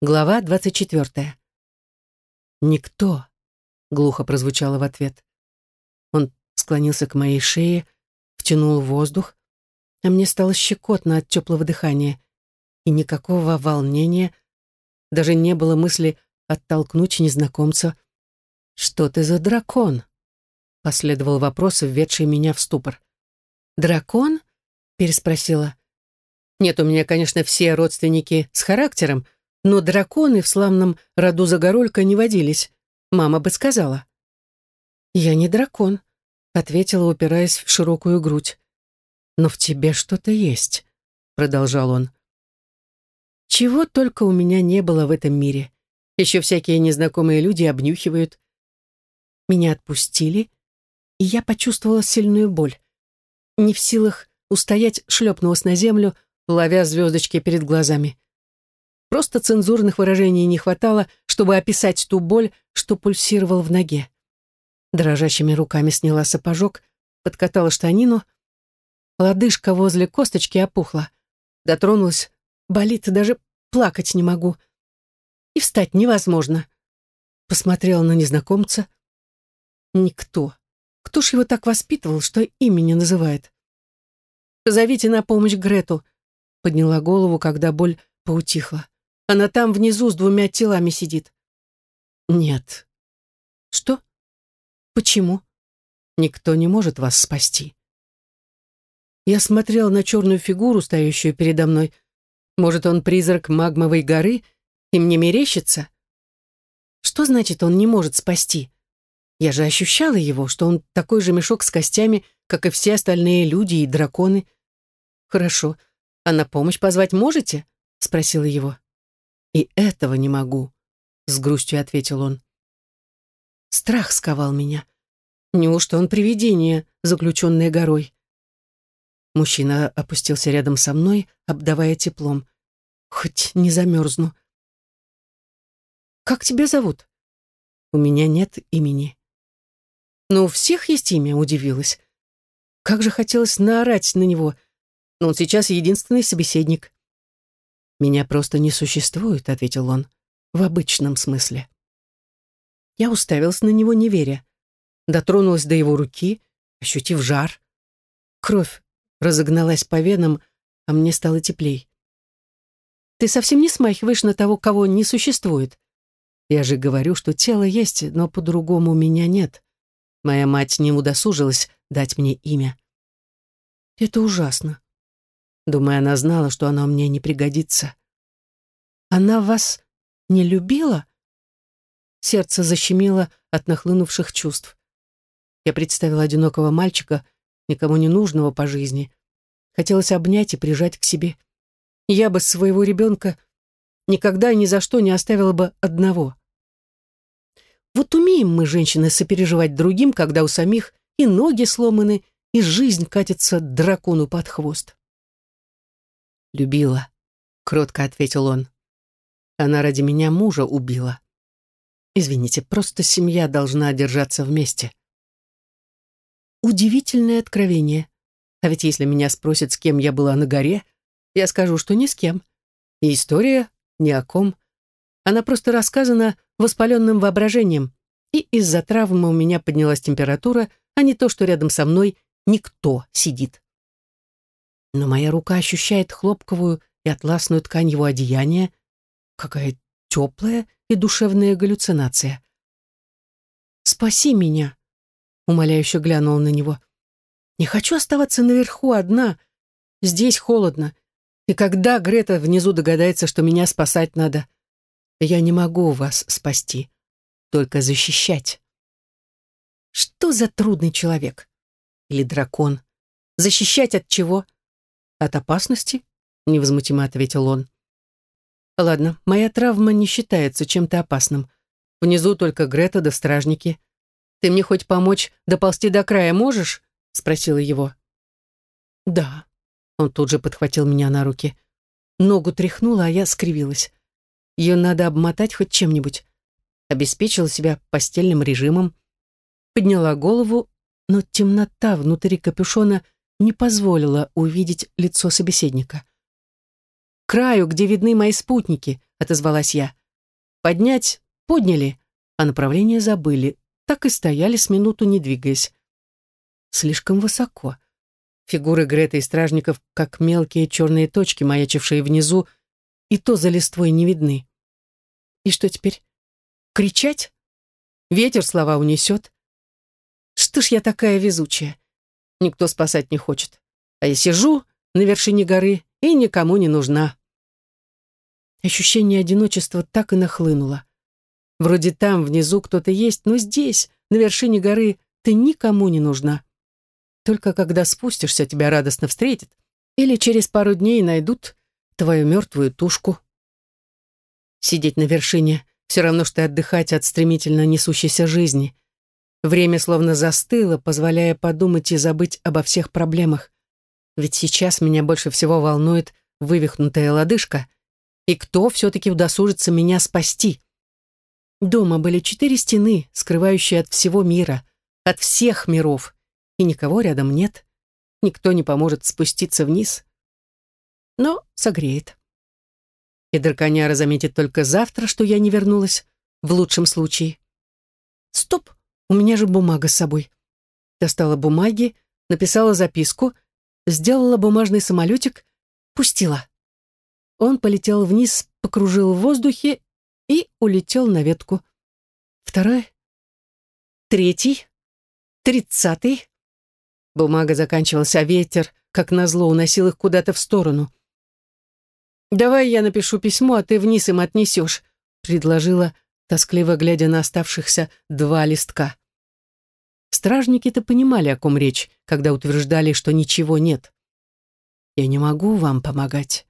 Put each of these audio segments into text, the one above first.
Глава двадцать четвертая. «Никто», — глухо прозвучало в ответ. Он склонился к моей шее, втянул воздух, а мне стало щекотно от теплого дыхания, и никакого волнения, даже не было мысли оттолкнуть незнакомца. «Что ты за дракон?» — последовал вопрос, введший меня в ступор. «Дракон?» — переспросила. «Нет, у меня, конечно, все родственники с характером, — но драконы в славном роду Загорулька не водились. Мама бы сказала. «Я не дракон», — ответила, упираясь в широкую грудь. «Но в тебе что-то есть», — продолжал он. «Чего только у меня не было в этом мире. Еще всякие незнакомые люди обнюхивают. Меня отпустили, и я почувствовала сильную боль. Не в силах устоять, шлепнулась на землю, ловя звездочки перед глазами. Просто цензурных выражений не хватало, чтобы описать ту боль, что пульсировал в ноге. Дрожащими руками сняла сапожок, подкатала штанину. Лодыжка возле косточки опухла. Дотронулась, болит, даже плакать не могу. И встать невозможно. Посмотрела на незнакомца. Никто. Кто ж его так воспитывал, что имени называет? «Позовите на помощь Грету», — подняла голову, когда боль поутихла. Она там внизу с двумя телами сидит. Нет. Что? Почему? Никто не может вас спасти. Я смотрел на черную фигуру, стоящую передо мной. Может, он призрак магмовой горы, и мне мерещится? Что значит, он не может спасти? Я же ощущала его, что он такой же мешок с костями, как и все остальные люди и драконы. Хорошо. А на помощь позвать можете? Спросила его. «И этого не могу», — с грустью ответил он. Страх сковал меня. Неужто он привидение, заключенное горой? Мужчина опустился рядом со мной, обдавая теплом. Хоть не замерзну. «Как тебя зовут?» «У меня нет имени». «Но у всех есть имя», — удивилась. Как же хотелось наорать на него, но он сейчас единственный собеседник. «Меня просто не существует», — ответил он, — «в обычном смысле». Я уставилась на него, не веря. Дотронулась до его руки, ощутив жар. Кровь разогналась по венам, а мне стало теплей. «Ты совсем не смахиваешь на того, кого не существует. Я же говорю, что тело есть, но по-другому меня нет. Моя мать не удосужилась дать мне имя». «Это ужасно. Думаю, она знала, что оно мне не пригодится. Она вас не любила? Сердце защемило от нахлынувших чувств. Я представила одинокого мальчика, никому не нужного по жизни. Хотелось обнять и прижать к себе. Я бы своего ребенка никогда ни за что не оставила бы одного. Вот умеем мы, женщины, сопереживать другим, когда у самих и ноги сломаны, и жизнь катится дракону под хвост. «Любила», — кротко ответил он. «Она ради меня мужа убила. Извините, просто семья должна держаться вместе». Удивительное откровение. А ведь если меня спросят, с кем я была на горе, я скажу, что ни с кем. И история ни о ком. Она просто рассказана воспаленным воображением, и из-за травмы у меня поднялась температура, а не то, что рядом со мной никто сидит но моя рука ощущает хлопковую и атласную ткань его одеяния. Какая теплая и душевная галлюцинация. «Спаси меня!» — умоляюще глянула на него. «Не хочу оставаться наверху одна. Здесь холодно. И когда Грета внизу догадается, что меня спасать надо, я не могу вас спасти, только защищать». Что за трудный человек? Или дракон? Защищать от чего? — «От опасности?» — невозмутимо ответил он. «Ладно, моя травма не считается чем-то опасным. Внизу только Грета да стражники. Ты мне хоть помочь доползти до края можешь?» — спросила его. «Да». Он тут же подхватил меня на руки. Ногу тряхнула, а я скривилась. Ее надо обмотать хоть чем-нибудь. Обеспечила себя постельным режимом. Подняла голову, но темнота внутри капюшона — не позволила увидеть лицо собеседника. «Краю, где видны мои спутники», — отозвалась я. «Поднять — подняли, а направление забыли. Так и стояли с минуту, не двигаясь. Слишком высоко. Фигуры Греты и стражников, как мелкие черные точки, маячившие внизу, и то за листвой не видны. И что теперь? Кричать? Ветер слова унесет. Что ж я такая везучая? Никто спасать не хочет. А я сижу на вершине горы и никому не нужна. Ощущение одиночества так и нахлынуло. Вроде там, внизу, кто-то есть, но здесь, на вершине горы, ты никому не нужна. Только когда спустишься, тебя радостно встретят, или через пару дней найдут твою мертвую тушку. Сидеть на вершине все равно, что отдыхать от стремительно несущейся жизни. Время словно застыло, позволяя подумать и забыть обо всех проблемах. Ведь сейчас меня больше всего волнует вывихнутая лодыжка, и кто все-таки удосужится меня спасти. Дома были четыре стены, скрывающие от всего мира, от всех миров и никого рядом нет. Никто не поможет спуститься вниз. Но согреет. И драконяра заметит только завтра, что я не вернулась, в лучшем случае. Стоп, у меня же бумага с собой. Достала бумаги, написала записку, сделала бумажный самолетик, пустила. Он полетел вниз, покружил в воздухе и улетел на ветку. Второй, третий, тридцатый. Бумага заканчивалась, а ветер, как назло, уносил их куда-то в сторону. «Давай я напишу письмо, а ты вниз им отнесешь», предложила, тоскливо глядя на оставшихся два листка. Стражники-то понимали, о ком речь, когда утверждали, что ничего нет. «Я не могу вам помогать.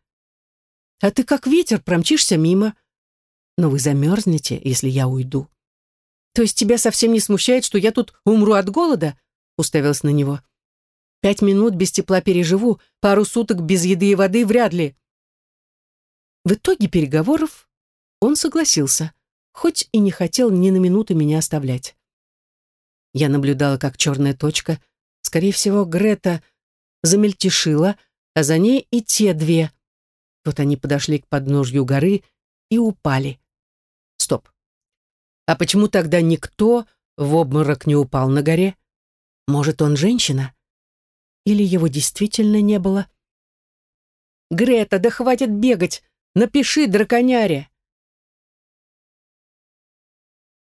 А ты как ветер промчишься мимо. Но вы замерзнете, если я уйду. То есть тебя совсем не смущает, что я тут умру от голода?» уставилась на него. Пять минут без тепла переживу, пару суток без еды и воды вряд ли. В итоге переговоров он согласился, хоть и не хотел ни на минуту меня оставлять. Я наблюдала, как черная точка, скорее всего, Грета, замельтешила, а за ней и те две. Вот они подошли к подножью горы и упали. Стоп. А почему тогда никто в обморок не упал на горе? Может, он женщина? Или его действительно не было? «Грета, да хватит бегать! Напиши, драконяре!»